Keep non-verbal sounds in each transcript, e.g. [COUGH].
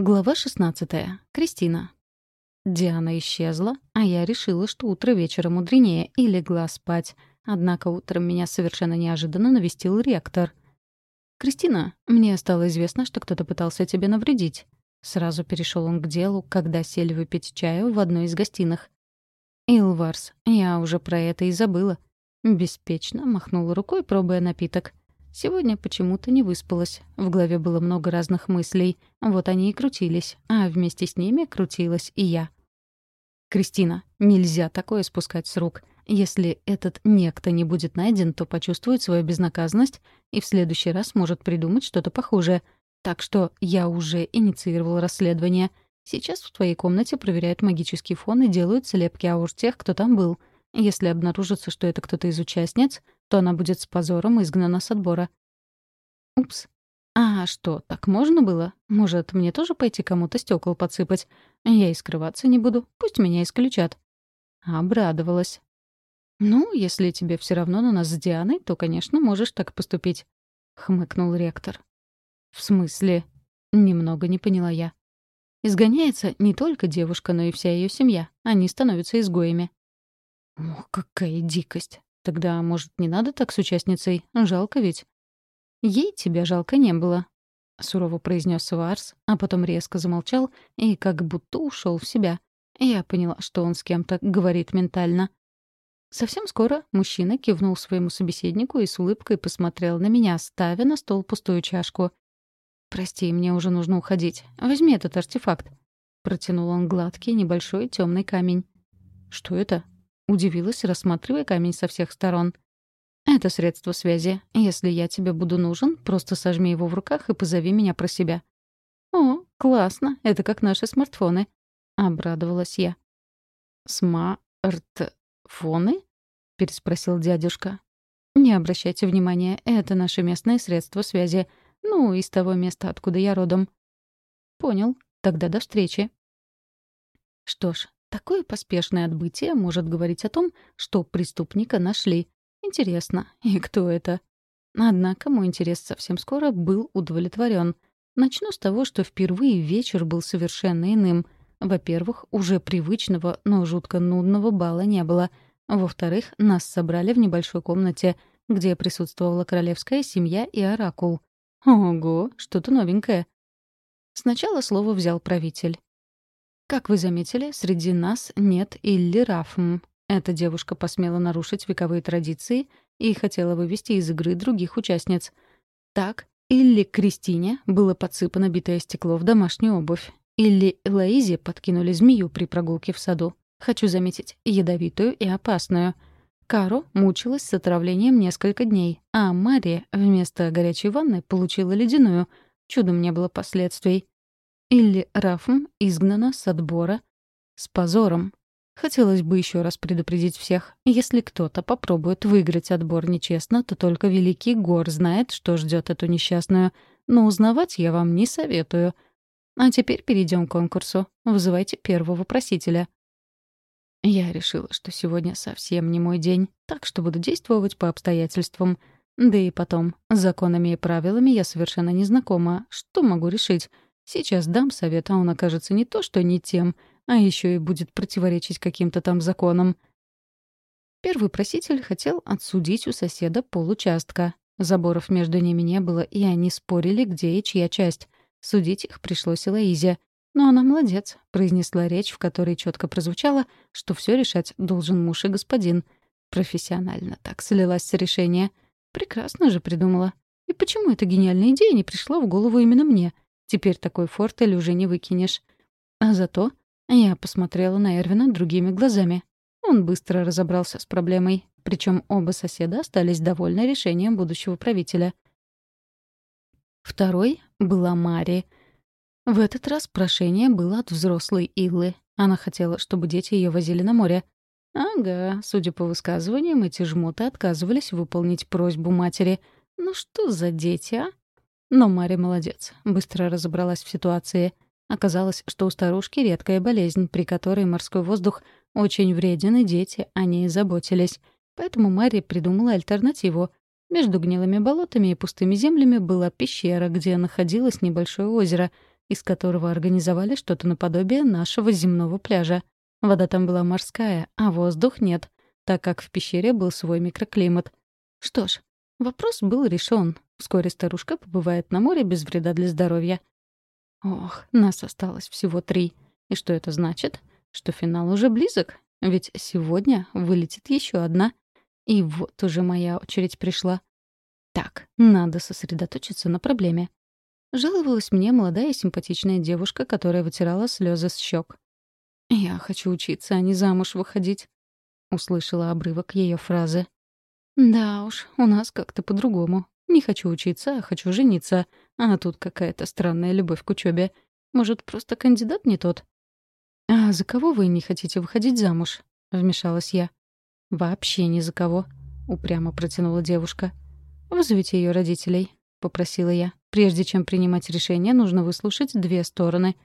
Глава 16. Кристина. Диана исчезла, а я решила, что утро вечера мудренее, и легла спать. Однако утром меня совершенно неожиданно навестил ректор. «Кристина, мне стало известно, что кто-то пытался тебе навредить». Сразу перешел он к делу, когда сели выпить чаю в одной из гостиных. «Илварс, я уже про это и забыла». Беспечно махнула рукой, пробуя напиток. Сегодня почему-то не выспалась. В голове было много разных мыслей. Вот они и крутились. А вместе с ними крутилась и я. «Кристина, нельзя такое спускать с рук. Если этот некто не будет найден, то почувствует свою безнаказанность и в следующий раз может придумать что-то похожее. Так что я уже инициировал расследование. Сейчас в твоей комнате проверяют магический фон и делают слепки аур тех, кто там был. Если обнаружится, что это кто-то из участниц, то она будет с позором изгнана с отбора. Упс. А что, так можно было? Может, мне тоже пойти кому-то стекол подсыпать? Я и скрываться не буду, пусть меня исключат. Обрадовалась. «Ну, если тебе все равно на нас с Дианой, то, конечно, можешь так поступить», — хмыкнул ректор. «В смысле?» — немного не поняла я. Изгоняется не только девушка, но и вся ее семья. Они становятся изгоями. Ох, какая дикость. Тогда, может, не надо так с участницей? Жалко ведь. Ей тебя жалко не было, — сурово произнес Варс, а потом резко замолчал и как будто ушел в себя. Я поняла, что он с кем-то говорит ментально. Совсем скоро мужчина кивнул своему собеседнику и с улыбкой посмотрел на меня, ставя на стол пустую чашку. «Прости, мне уже нужно уходить. Возьми этот артефакт». Протянул он гладкий, небольшой темный камень. «Что это?» Удивилась, рассматривая камень со всех сторон. «Это средство связи. Если я тебе буду нужен, просто сожми его в руках и позови меня про себя». «О, классно. Это как наши смартфоны», — обрадовалась я. «Смартфоны?» — переспросил дядюшка. «Не обращайте внимания, это наши местные средства связи. Ну, из того места, откуда я родом». «Понял. Тогда до встречи». Что ж, Такое поспешное отбытие может говорить о том, что преступника нашли. Интересно, [LAUGHS] и кто это? Однако мой интерес совсем скоро был удовлетворен. Начну с того, что впервые вечер был совершенно иным. Во-первых, уже привычного, но жутко нудного бала не было. Во-вторых, нас собрали в небольшой комнате, где присутствовала королевская семья и оракул. Ого, что-то новенькое. Сначала слово взял правитель. Как вы заметили, среди нас нет Илли Рафм. Эта девушка посмела нарушить вековые традиции и хотела вывести из игры других участниц. Так, Илли Кристине было подсыпано битое стекло в домашнюю обувь. Илли Лаизе подкинули змею при прогулке в саду. Хочу заметить, ядовитую и опасную. Каро мучилась с отравлением несколько дней, а Мария вместо горячей ванны получила ледяную. Чудом не было последствий. Или Рафм изгнана с отбора с позором. Хотелось бы еще раз предупредить всех, если кто-то попробует выиграть отбор нечестно, то только Великий Гор знает, что ждет эту несчастную. Но узнавать я вам не советую. А теперь перейдем к конкурсу. Вызывайте первого просителя. Я решила, что сегодня совсем не мой день, так что буду действовать по обстоятельствам. Да и потом, законами и правилами я совершенно не знакома. Что могу решить? Сейчас дам совет, а он окажется не то, что не тем, а еще и будет противоречить каким-то там законам. Первый проситель хотел отсудить у соседа получастка. Заборов между ними не было, и они спорили, где и чья часть. Судить их пришлось Элоизе. Но она молодец, произнесла речь, в которой четко прозвучало, что все решать должен муж и господин. Профессионально так слилась с решения. Прекрасно же придумала. И почему эта гениальная идея не пришла в голову именно мне — Теперь такой фортель уже не выкинешь. А зато я посмотрела на Эрвина другими глазами. Он быстро разобрался с проблемой, причем оба соседа остались довольны решением будущего правителя. Второй была Мари. В этот раз прошение было от взрослой Иллы. Она хотела, чтобы дети ее возили на море. Ага, судя по высказываниям, эти жмоты отказывались выполнить просьбу матери. Ну что за дети, а? Но Мария молодец, быстро разобралась в ситуации. Оказалось, что у старушки редкая болезнь, при которой морской воздух очень вреден, и дети о ней заботились. Поэтому Мария придумала альтернативу. Между гнилыми болотами и пустыми землями была пещера, где находилось небольшое озеро. из которого организовали что-то наподобие нашего земного пляжа. Вода там была морская, а воздух нет, так как в пещере был свой микроклимат. Что ж, вопрос был решен. Вскоре старушка побывает на море без вреда для здоровья. Ох, нас осталось всего три. И что это значит? Что финал уже близок? Ведь сегодня вылетит еще одна. И вот уже моя очередь пришла. Так, надо сосредоточиться на проблеме. Жаловалась мне молодая симпатичная девушка, которая вытирала слезы с щек. «Я хочу учиться, а не замуж выходить», — услышала обрывок ее фразы. «Да уж, у нас как-то по-другому. Не хочу учиться, а хочу жениться. А тут какая-то странная любовь к учебе. Может, просто кандидат не тот?» «А за кого вы не хотите выходить замуж?» — вмешалась я. «Вообще ни за кого», — упрямо протянула девушка. «Вызовите ее родителей», — попросила я. «Прежде чем принимать решение, нужно выслушать две стороны».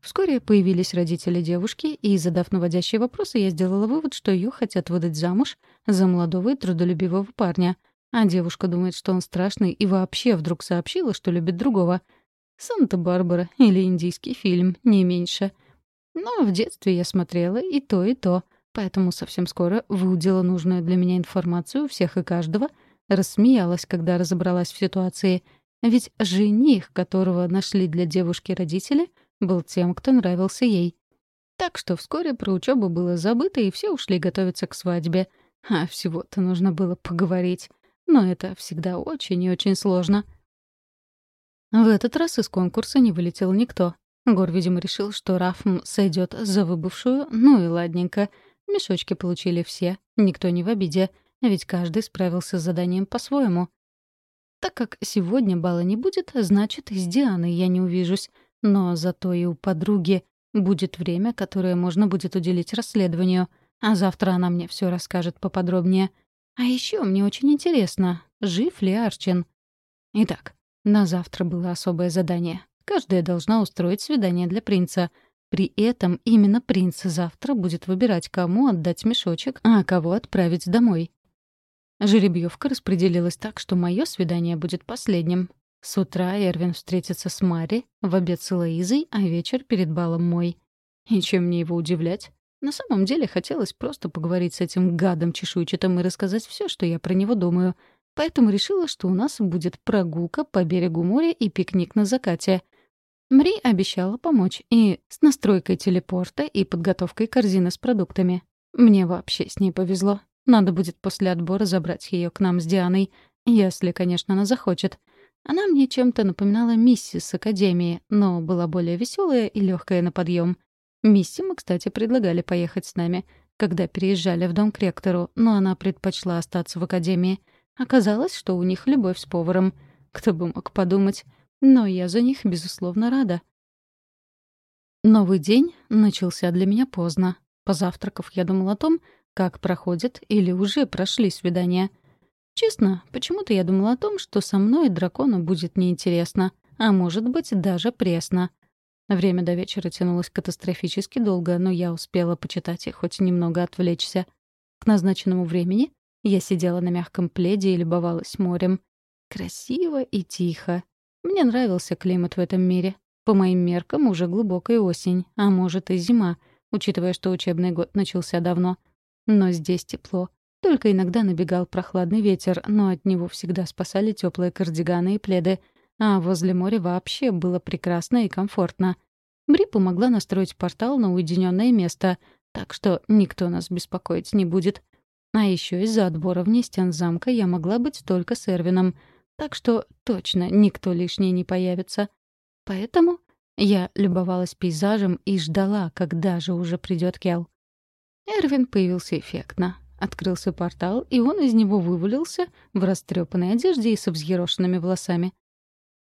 Вскоре появились родители девушки, и, задав наводящие вопросы, я сделала вывод, что ее хотят выдать замуж за молодого и трудолюбивого парня. А девушка думает, что он страшный, и вообще вдруг сообщила, что любит другого. «Санта-Барбара» или индийский фильм, не меньше. Но в детстве я смотрела и то, и то, поэтому совсем скоро выудила нужную для меня информацию у всех и каждого — Рассмеялась, когда разобралась в ситуации. Ведь жених, которого нашли для девушки родители, был тем, кто нравился ей. Так что вскоре про учебу было забыто, и все ушли готовиться к свадьбе. А всего-то нужно было поговорить. Но это всегда очень и очень сложно. В этот раз из конкурса не вылетел никто. Гор, видимо, решил, что Рафм сойдет за выбывшую, ну и ладненько. Мешочки получили все, никто не в обиде — ведь каждый справился с заданием по-своему. Так как сегодня бала не будет, значит, с Дианой я не увижусь. Но зато и у подруги будет время, которое можно будет уделить расследованию. А завтра она мне все расскажет поподробнее. А еще мне очень интересно, жив ли Арчин. Итак, на завтра было особое задание. Каждая должна устроить свидание для принца. При этом именно принц завтра будет выбирать, кому отдать мешочек, а кого отправить домой. Жеребьевка распределилась так, что мое свидание будет последним. С утра Эрвин встретится с Мари, в обед с Элоизой, а вечер перед балом мой. И чем мне его удивлять? На самом деле хотелось просто поговорить с этим гадом чешуйчатым и рассказать все, что я про него думаю. Поэтому решила, что у нас будет прогулка по берегу моря и пикник на закате. Мри обещала помочь и с настройкой телепорта, и подготовкой корзины с продуктами. Мне вообще с ней повезло. Надо будет после отбора забрать ее к нам с Дианой, если, конечно, она захочет. Она мне чем-то напоминала миссис Академии, но была более веселая и легкая на подъем. Мисси мы, кстати, предлагали поехать с нами, когда переезжали в дом к ректору, но она предпочла остаться в Академии. Оказалось, что у них любовь с поваром. Кто бы мог подумать. Но я за них, безусловно, рада. Новый день начался для меня поздно. Позавтракав, я думал о том, как проходят или уже прошли свидания. Честно, почему-то я думала о том, что со мной дракону будет неинтересно, а может быть даже пресно. Время до вечера тянулось катастрофически долго, но я успела почитать и хоть немного отвлечься. К назначенному времени я сидела на мягком пледе и любовалась морем. Красиво и тихо. Мне нравился климат в этом мире. По моим меркам уже глубокая осень, а может и зима, учитывая, что учебный год начался давно — но здесь тепло. Только иногда набегал прохладный ветер, но от него всегда спасали теплые кардиганы и пледы. А возле моря вообще было прекрасно и комфортно. Бри помогла настроить портал на уединенное место, так что никто нас беспокоить не будет. А еще из-за отбора вне стен замка я могла быть только с Эрвином, так что точно никто лишний не появится. Поэтому я любовалась пейзажем и ждала, когда же уже придет Кел. Эрвин появился эффектно. Открылся портал, и он из него вывалился в растрепанной одежде и со взъерошенными волосами.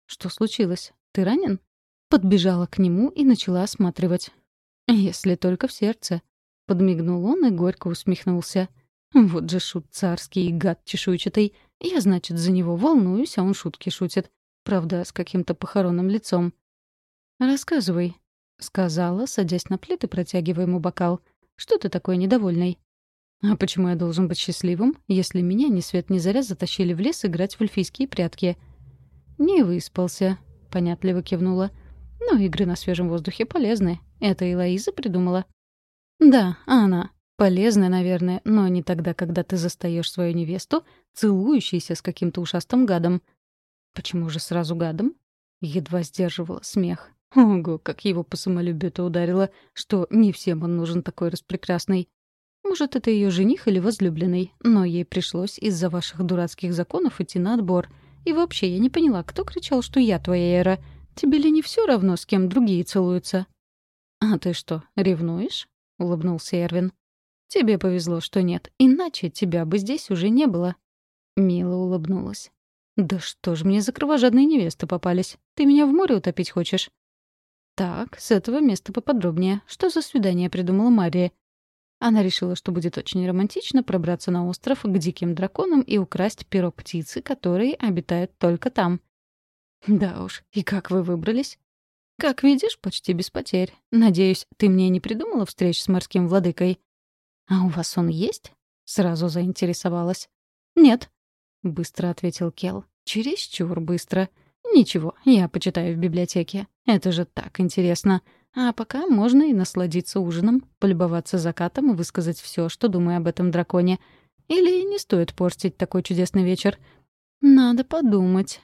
«Что случилось? Ты ранен?» Подбежала к нему и начала осматривать. «Если только в сердце». Подмигнул он и горько усмехнулся. «Вот же шут царский гад чешуйчатый. Я, значит, за него волнуюсь, а он шутки шутит. Правда, с каким-то похоронным лицом». «Рассказывай», — сказала, садясь на плит и протягивая ему бокал. Что ты такой недовольный?» «А почему я должен быть счастливым, если меня ни свет ни заря затащили в лес играть в эльфийские прятки?» «Не выспался», — понятливо кивнула. Но игры на свежем воздухе полезны. Это и Лоиза придумала. Да, она. Полезная, наверное, но не тогда, когда ты застаешь свою невесту, целующейся с каким-то ушастым гадом. Почему же сразу гадом? Едва сдерживала смех. Ого, как его по самолюбию-то ударило, что не всем он нужен такой распрекрасный. Может, это ее жених или возлюбленный, но ей пришлось из-за ваших дурацких законов идти на отбор. И вообще, я не поняла, кто кричал, что я твоя Эра. Тебе ли не все равно, с кем другие целуются? «А ты что, ревнуешь?» — улыбнулся Эрвин. «Тебе повезло, что нет, иначе тебя бы здесь уже не было». Мила улыбнулась. «Да что ж мне за кровожадные невесты попались? Ты меня в море утопить хочешь?» «Так, с этого места поподробнее. Что за свидание придумала Мария?» Она решила, что будет очень романтично пробраться на остров к диким драконам и украсть перо птицы, которые обитают только там. «Да уж, и как вы выбрались?» «Как видишь, почти без потерь. Надеюсь, ты мне не придумала встреч с морским владыкой?» «А у вас он есть?» — сразу заинтересовалась. «Нет», — быстро ответил Кел. «Чересчур быстро. Ничего, я почитаю в библиотеке. Это же так интересно. А пока можно и насладиться ужином, полюбоваться закатом и высказать все, что думаю об этом драконе. Или не стоит портить такой чудесный вечер. Надо подумать.